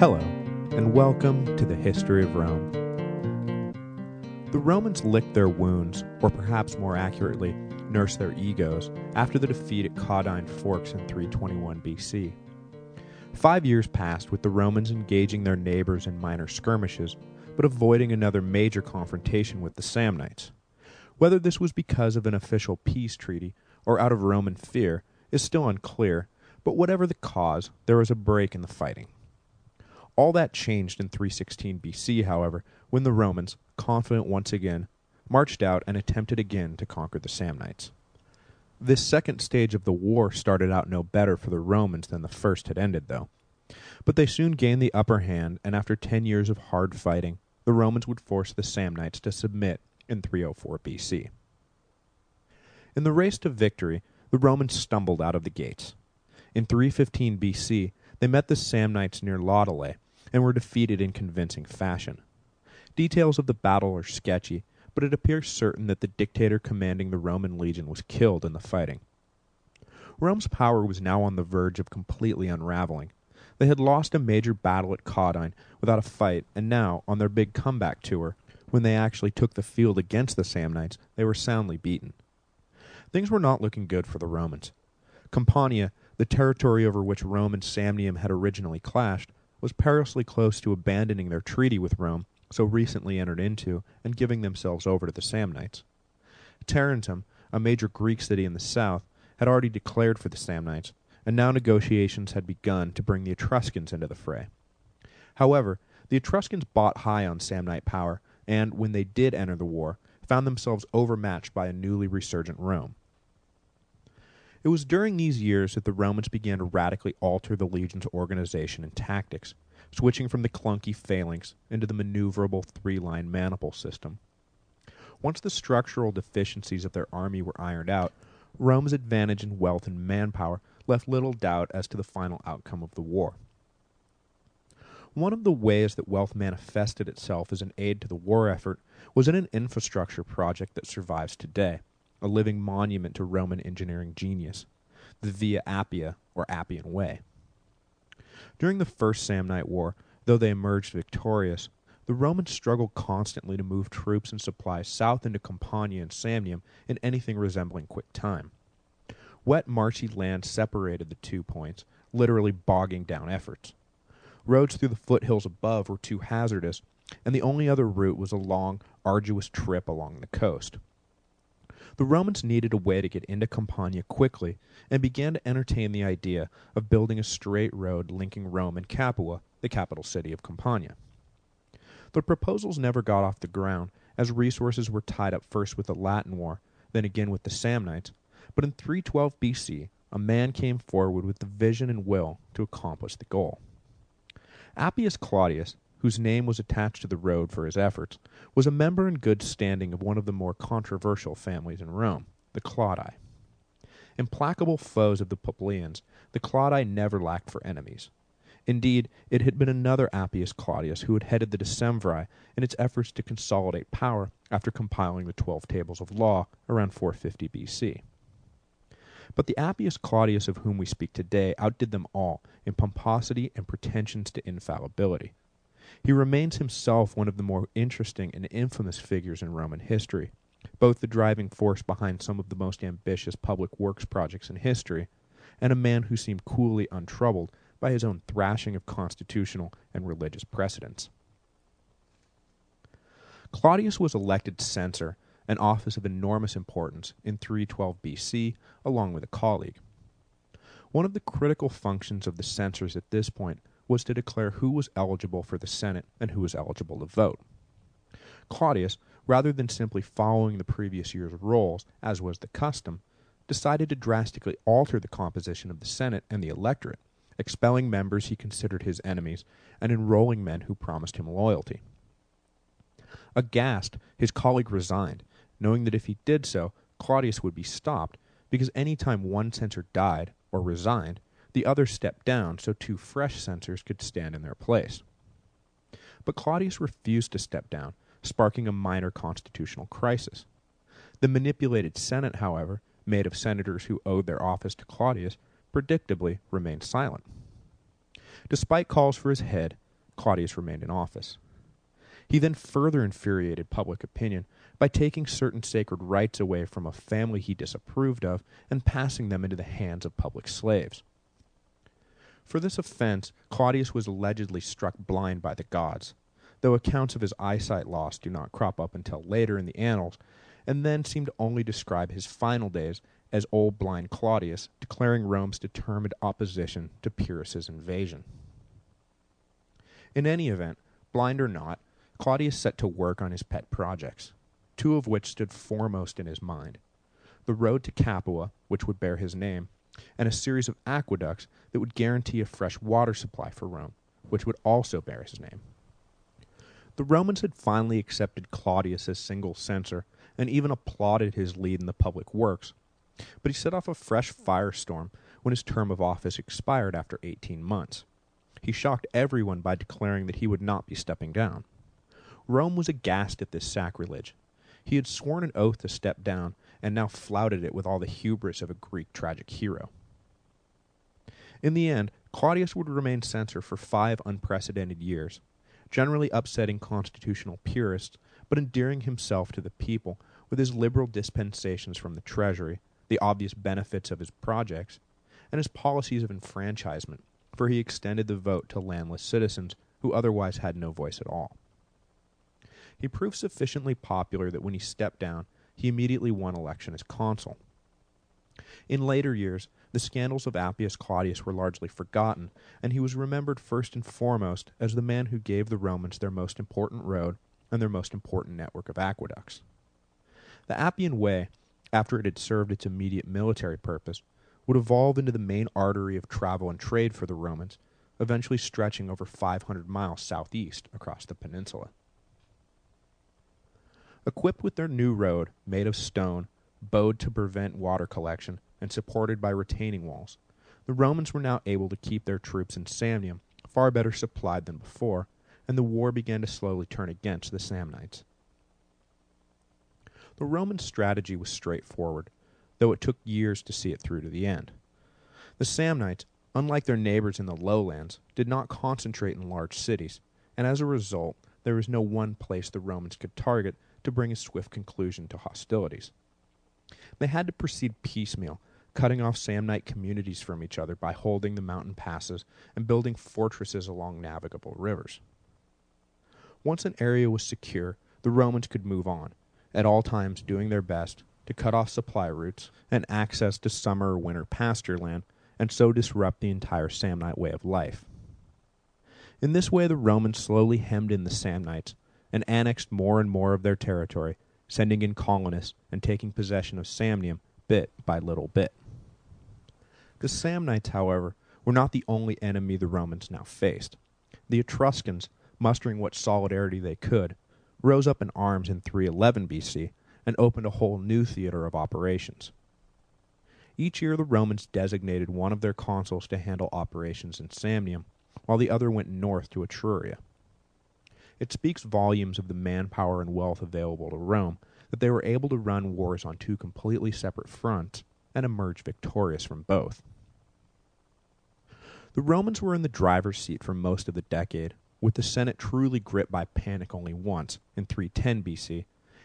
Hello, and welcome to the History of Rome. The Romans licked their wounds, or perhaps more accurately, nursed their egos, after the defeat at Caudine Forks in 321 BC. Five years passed with the Romans engaging their neighbors in minor skirmishes, but avoiding another major confrontation with the Samnites. Whether this was because of an official peace treaty or out of Roman fear is still unclear, but whatever the cause, there was a break in the fighting. All that changed in 316 BC, however, when the Romans, confident once again, marched out and attempted again to conquer the Samnites. This second stage of the war started out no better for the Romans than the first had ended, though. But they soon gained the upper hand, and after ten years of hard fighting, the Romans would force the Samnites to submit in 304 BC. In the race to victory, the Romans stumbled out of the gates. In 315 BC, they met the Samnites near Lautulae, and were defeated in convincing fashion. Details of the battle are sketchy, but it appears certain that the dictator commanding the Roman legion was killed in the fighting. Rome's power was now on the verge of completely unraveling. They had lost a major battle at Caudine without a fight, and now, on their big comeback tour, when they actually took the field against the Samnites, they were soundly beaten. Things were not looking good for the Romans. Campania, the territory over which Rome and Samnium had originally clashed, was perilously close to abandoning their treaty with Rome, so recently entered into, and giving themselves over to the Samnites. Tarentum, a major Greek city in the south, had already declared for the Samnites, and now negotiations had begun to bring the Etruscans into the fray. However, the Etruscans bought high on Samnite power, and, when they did enter the war, found themselves overmatched by a newly resurgent Rome. It was during these years that the Romans began to radically alter the legion's organization and tactics, switching from the clunky phalanx into the maneuverable three-line maniple system. Once the structural deficiencies of their army were ironed out, Rome's advantage in wealth and manpower left little doubt as to the final outcome of the war. One of the ways that wealth manifested itself as an aid to the war effort was in an infrastructure project that survives today a living monument to Roman engineering genius, the Via Appia, or Appian Way. During the First Samnite War, though they emerged victorious, the Romans struggled constantly to move troops and supplies south into Campania and Samnium in anything resembling quick time. Wet, marshy land separated the two points, literally bogging down efforts. Roads through the foothills above were too hazardous, and the only other route was a long, arduous trip along the coast. The Romans needed a way to get into Campania quickly, and began to entertain the idea of building a straight road linking Rome and Capua, the capital city of Campania. The proposals never got off the ground, as resources were tied up first with the Latin War, then again with the Samnites, but in 312 BC a man came forward with the vision and will to accomplish the goal. Appius Claudius, whose name was attached to the road for his efforts, was a member in good standing of one of the more controversial families in Rome, the Claudii. Implacable foes of the Plebeians, the Claudii never lacked for enemies. Indeed, it had been another Appius Claudius who had headed the Decemviri in its efforts to consolidate power after compiling the Twelve Tables of Law around 450 BC. But the Appius Claudius of whom we speak today outdid them all in pomposity and pretensions to infallibility. He remains himself one of the more interesting and infamous figures in Roman history, both the driving force behind some of the most ambitious public works projects in history, and a man who seemed coolly untroubled by his own thrashing of constitutional and religious precedents. Claudius was elected censor, an office of enormous importance, in 312 BC, along with a colleague. One of the critical functions of the censors at this point was to declare who was eligible for the Senate and who was eligible to vote. Claudius, rather than simply following the previous year's rolls, as was the custom, decided to drastically alter the composition of the Senate and the electorate, expelling members he considered his enemies and enrolling men who promised him loyalty. Aghast, his colleague resigned, knowing that if he did so, Claudius would be stopped, because any time one censor died, or resigned, the other stepped down so two fresh censors could stand in their place. But Claudius refused to step down, sparking a minor constitutional crisis. The manipulated Senate, however, made of senators who owed their office to Claudius, predictably remained silent. Despite calls for his head, Claudius remained in office. He then further infuriated public opinion by taking certain sacred rites away from a family he disapproved of and passing them into the hands of public slaves. For this offense, Claudius was allegedly struck blind by the gods, though accounts of his eyesight loss do not crop up until later in the annals, and then seem to only describe his final days as old blind Claudius declaring Rome's determined opposition to Pyrrhus's invasion. In any event, blind or not, Claudius set to work on his pet projects, two of which stood foremost in his mind. The road to Capua, which would bear his name, and a series of aqueducts that would guarantee a fresh water supply for Rome, which would also bear his name. The Romans had finally accepted Claudius as single censor and even applauded his lead in the public works, but he set off a fresh firestorm when his term of office expired after 18 months. He shocked everyone by declaring that he would not be stepping down. Rome was aghast at this sacrilege. He had sworn an oath to step down, and now flouted it with all the hubris of a Greek tragic hero. In the end, Claudius would remain censor for five unprecedented years, generally upsetting constitutional purists, but endearing himself to the people with his liberal dispensations from the treasury, the obvious benefits of his projects, and his policies of enfranchisement, for he extended the vote to landless citizens who otherwise had no voice at all. He proved sufficiently popular that when he stepped down, he immediately won election as consul. In later years, the scandals of Appius Claudius were largely forgotten, and he was remembered first and foremost as the man who gave the Romans their most important road and their most important network of aqueducts. The Appian Way, after it had served its immediate military purpose, would evolve into the main artery of travel and trade for the Romans, eventually stretching over 500 miles southeast across the peninsula. Equipped with their new road, made of stone, bowed to prevent water collection, and supported by retaining walls, the Romans were now able to keep their troops in Samnium far better supplied than before, and the war began to slowly turn against the Samnites. The Roman strategy was straightforward, though it took years to see it through to the end. The Samnites, unlike their neighbors in the lowlands, did not concentrate in large cities, and as a result, there was no one place the Romans could target to bring a swift conclusion to hostilities. They had to proceed piecemeal, cutting off Samnite communities from each other by holding the mountain passes and building fortresses along navigable rivers. Once an area was secure, the Romans could move on, at all times doing their best to cut off supply routes and access to summer or winter pasture land, and so disrupt the entire Samnite way of life. In this way the Romans slowly hemmed in the Samnites and annexed more and more of their territory, sending in colonists and taking possession of Samnium bit by little bit. The Samnites, however, were not the only enemy the Romans now faced. The Etruscans, mustering what solidarity they could, rose up in arms in 311 BC and opened a whole new theater of operations. Each year the Romans designated one of their consuls to handle operations in Samnium, while the other went north to Etruria. It speaks volumes of the manpower and wealth available to Rome that they were able to run wars on two completely separate fronts and emerge victorious from both. The Romans were in the driver's seat for most of the decade, with the Senate truly gripped by panic only once, in 310 BC,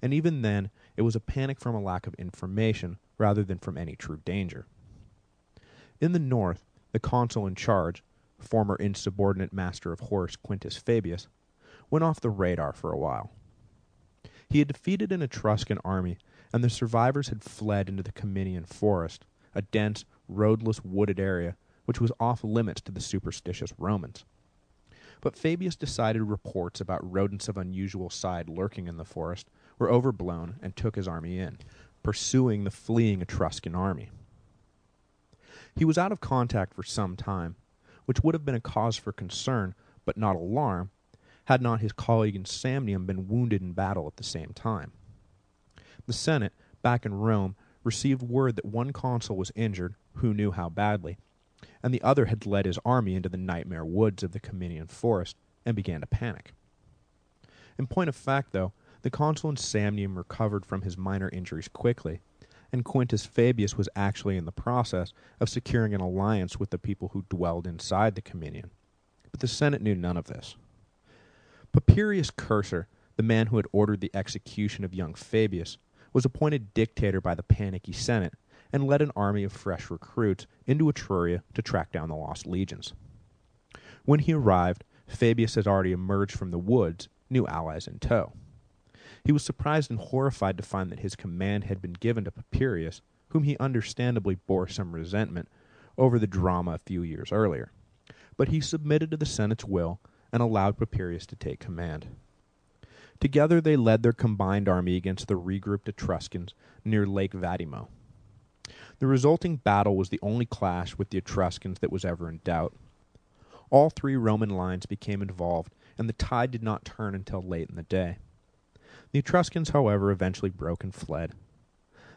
and even then it was a panic from a lack of information rather than from any true danger. In the north, the consul in charge, former insubordinate master of horse Quintus Fabius, went off the radar for a while. He had defeated an Etruscan army, and the survivors had fled into the Ciminian forest, a dense, roadless, wooded area which was off limits to the superstitious Romans. But Fabius decided reports about rodents of unusual size lurking in the forest were overblown and took his army in, pursuing the fleeing Etruscan army. He was out of contact for some time, which would have been a cause for concern, but not alarm, had not his colleague in Samnium been wounded in battle at the same time. The Senate, back in Rome, received word that one consul was injured, who knew how badly, and the other had led his army into the nightmare woods of the Ciminian forest and began to panic. In point of fact, though, the consul in Samnium recovered from his minor injuries quickly, and Quintus Fabius was actually in the process of securing an alliance with the people who dwelled inside the Ciminian. But the Senate knew none of this. Papirius Cursor, the man who had ordered the execution of young Fabius, was appointed dictator by the panicky Senate and led an army of fresh recruits into Etruria to track down the lost legions. When he arrived, Fabius had already emerged from the woods, new allies in tow. He was surprised and horrified to find that his command had been given to Papirius, whom he understandably bore some resentment over the drama a few years earlier. But he submitted to the Senate's will and allowed Papirius to take command. Together they led their combined army against the regrouped Etruscans near Lake Vadimo. The resulting battle was the only clash with the Etruscans that was ever in doubt. All three Roman lines became involved, and the tide did not turn until late in the day. The Etruscans, however, eventually broke and fled.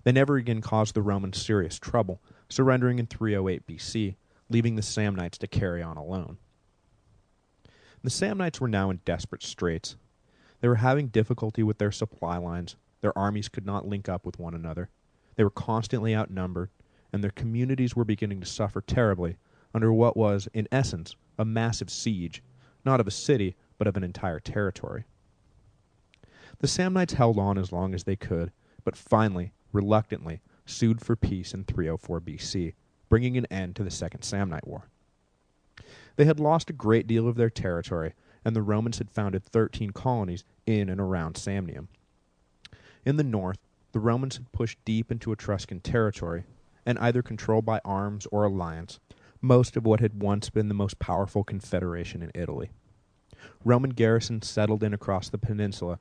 They never again caused the Romans serious trouble, surrendering in 308 BC, leaving the Samnites to carry on alone. The Samnites were now in desperate straits. They were having difficulty with their supply lines, their armies could not link up with one another, they were constantly outnumbered, and their communities were beginning to suffer terribly under what was, in essence, a massive siege, not of a city, but of an entire territory. The Samnites held on as long as they could, but finally, reluctantly, sued for peace in 304 BC, bringing an end to the Second Samnite War. They had lost a great deal of their territory, and the Romans had founded 13 colonies in and around Samnium. In the north, the Romans had pushed deep into Etruscan territory, and either controlled by arms or alliance most of what had once been the most powerful confederation in Italy. Roman garrisons settled in across the peninsula,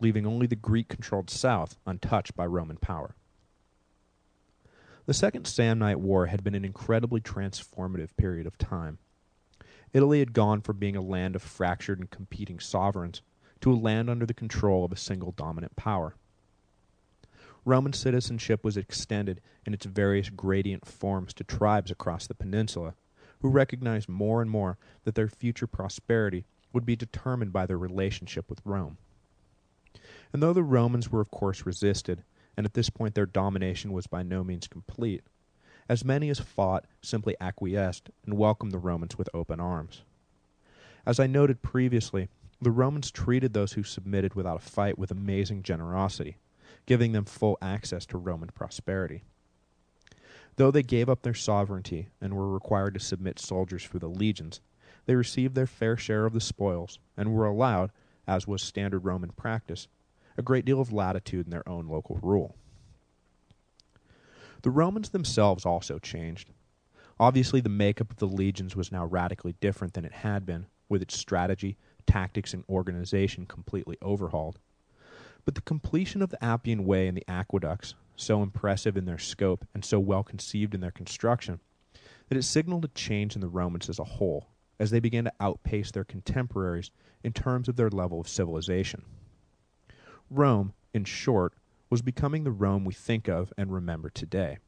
leaving only the Greek-controlled south untouched by Roman power. The Second Samnite War had been an incredibly transformative period of time. Italy had gone from being a land of fractured and competing sovereigns to a land under the control of a single dominant power. Roman citizenship was extended in its various gradient forms to tribes across the peninsula, who recognized more and more that their future prosperity would be determined by their relationship with Rome. And though the Romans were of course resisted, and at this point their domination was by no means complete, as many as fought simply acquiesced and welcomed the Romans with open arms. As I noted previously, the Romans treated those who submitted without a fight with amazing generosity, giving them full access to Roman prosperity. Though they gave up their sovereignty and were required to submit soldiers for the legions, they received their fair share of the spoils and were allowed, as was standard Roman practice, a great deal of latitude in their own local rule. The Romans themselves also changed. Obviously, the makeup of the legions was now radically different than it had been, with its strategy, tactics, and organization completely overhauled. But the completion of the Appian Way and the aqueducts, so impressive in their scope and so well conceived in their construction, that it signaled a change in the Romans as a whole, as they began to outpace their contemporaries in terms of their level of civilization. Rome, in short, was becoming the Rome we think of and remember today.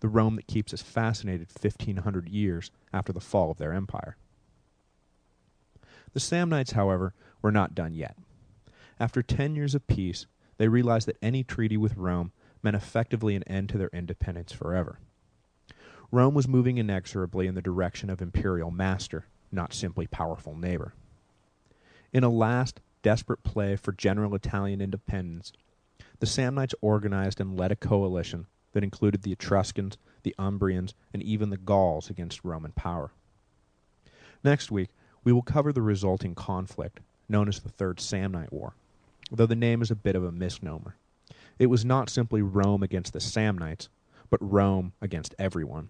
The Rome that keeps us fascinated 1500 years after the fall of their empire. The Samnites, however, were not done yet. After ten years of peace, they realized that any treaty with Rome meant effectively an end to their independence forever. Rome was moving inexorably in the direction of imperial master, not simply powerful neighbor. In a last, desperate play for general Italian independence, the Samnites organized and led a coalition that included the Etruscans, the Umbrians, and even the Gauls against Roman power. Next week, we will cover the resulting conflict, known as the Third Samnite War though the name is a bit of a misnomer. It was not simply Rome against the Samnites, but Rome against everyone.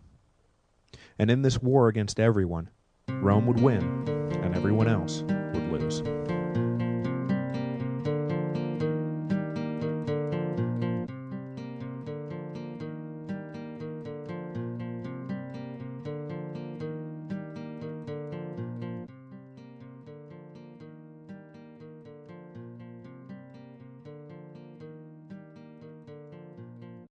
And in this war against everyone, Rome would win, and everyone else would lose.